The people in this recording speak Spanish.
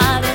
amar.